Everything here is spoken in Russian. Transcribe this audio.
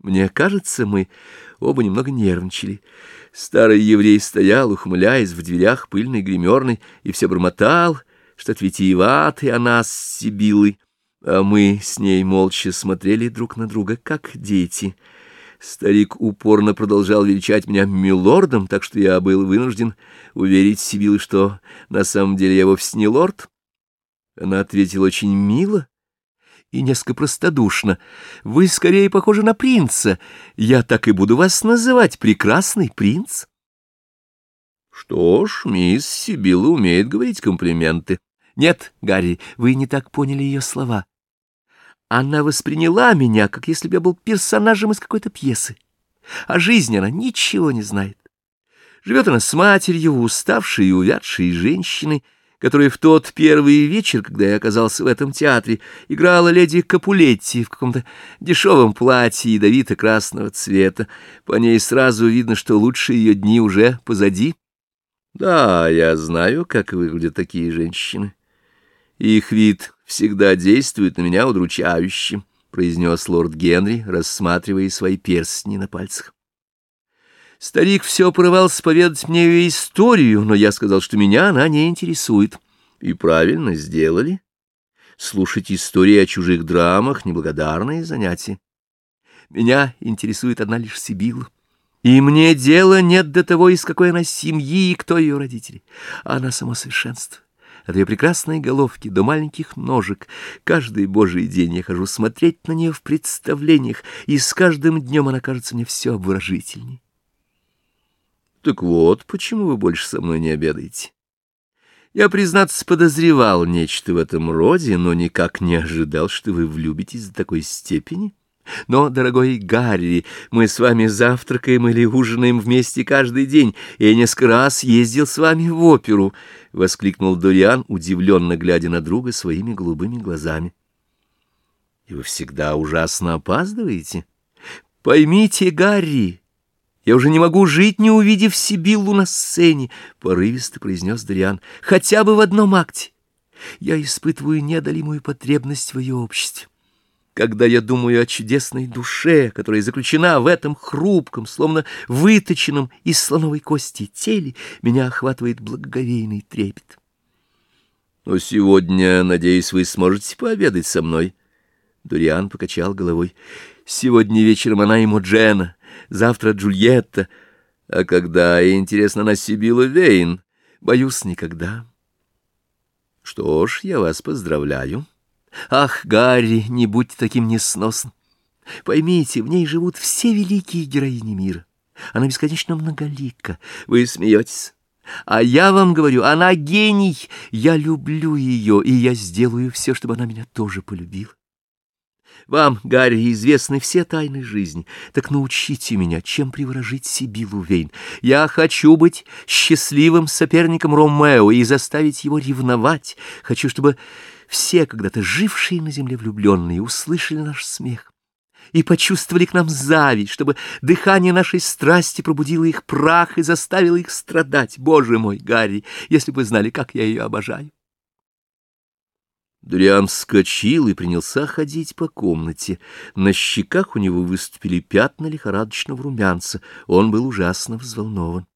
Мне кажется, мы оба немного нервничали. Старый еврей стоял, ухмыляясь в дверях пыльной гримерной, и все бормотал, что-то витиеватый о нас с Сибилой, а мы с ней молча смотрели друг на друга, как дети. Старик упорно продолжал величать меня милордом, так что я был вынужден уверить Сибилы, что на самом деле я вовсе не лорд. Она ответила очень мило, и несколько простодушно. «Вы скорее похожи на принца. Я так и буду вас называть, прекрасный принц». Что ж, мисс Сибилла умеет говорить комплименты. Нет, Гарри, вы не так поняли ее слова. Она восприняла меня, как если бы я был персонажем из какой-то пьесы. О жизни она ничего не знает. Живет она с матерью, уставшей и увядшей женщиной, которая в тот первый вечер, когда я оказался в этом театре, играла леди Капулетти в каком-то дешевом платье ядовито-красного цвета. По ней сразу видно, что лучшие ее дни уже позади. Да, я знаю, как выглядят такие женщины. Их вид всегда действует на меня удручающе, — произнес лорд Генри, рассматривая свои перстни на пальцах. Старик все порывался поведать мне ее историю, но я сказал, что меня она не интересует. И правильно сделали. Слушать истории о чужих драмах — неблагодарное занятие. Меня интересует одна лишь Сибилла. И мне дела нет до того, из какой она семьи и кто ее родители. Она само совершенство. От ее прекрасной головки до маленьких ножек. Каждый божий день я хожу смотреть на нее в представлениях, и с каждым днем она кажется мне все обворожительней. Так вот, почему вы больше со мной не обедаете? Я, признаться, подозревал нечто в этом роде, но никак не ожидал, что вы влюбитесь до такой степени. Но, дорогой Гарри, мы с вами завтракаем или ужинаем вместе каждый день, я несколько раз ездил с вами в оперу, — воскликнул Дориан, удивленно глядя на друга своими голубыми глазами. — И вы всегда ужасно опаздываете? Поймите, Гарри, я уже не могу жить, не увидев Сибиллу на сцене, — порывисто произнес Дариан, — хотя бы в одном акте. Я испытываю неодолимую потребность в ее обществе. Когда я думаю о чудесной душе, которая заключена в этом хрупком, словно выточенном из слоновой кости теле, меня охватывает благоговейный трепет. Но сегодня, надеюсь, вы сможете пообедать со мной. Дуриан покачал головой. Сегодня вечером она ему Джена завтра Джульетта. А когда, интересно, на Сибила Вейн? Боюсь, никогда. Что ж, я вас поздравляю. Ах, Гарри, не будьте таким несносным. Поймите, в ней живут все великие героини мира. Она бесконечно многолика. Вы смеетесь. А я вам говорю, она гений. Я люблю ее, и я сделаю все, чтобы она меня тоже полюбила. Вам, Гарри, известны все тайны жизни. Так научите меня, чем приворожить Сибилу Вейн. Я хочу быть счастливым соперником Ромео и заставить его ревновать. Хочу, чтобы все когда-то жившие на земле влюбленные услышали наш смех и почувствовали к нам зависть, чтобы дыхание нашей страсти пробудило их прах и заставило их страдать. Боже мой, Гарри, если бы знали, как я ее обожаю. Дуриан вскочил и принялся ходить по комнате. На щеках у него выступили пятна лихорадочного румянца. Он был ужасно взволнован.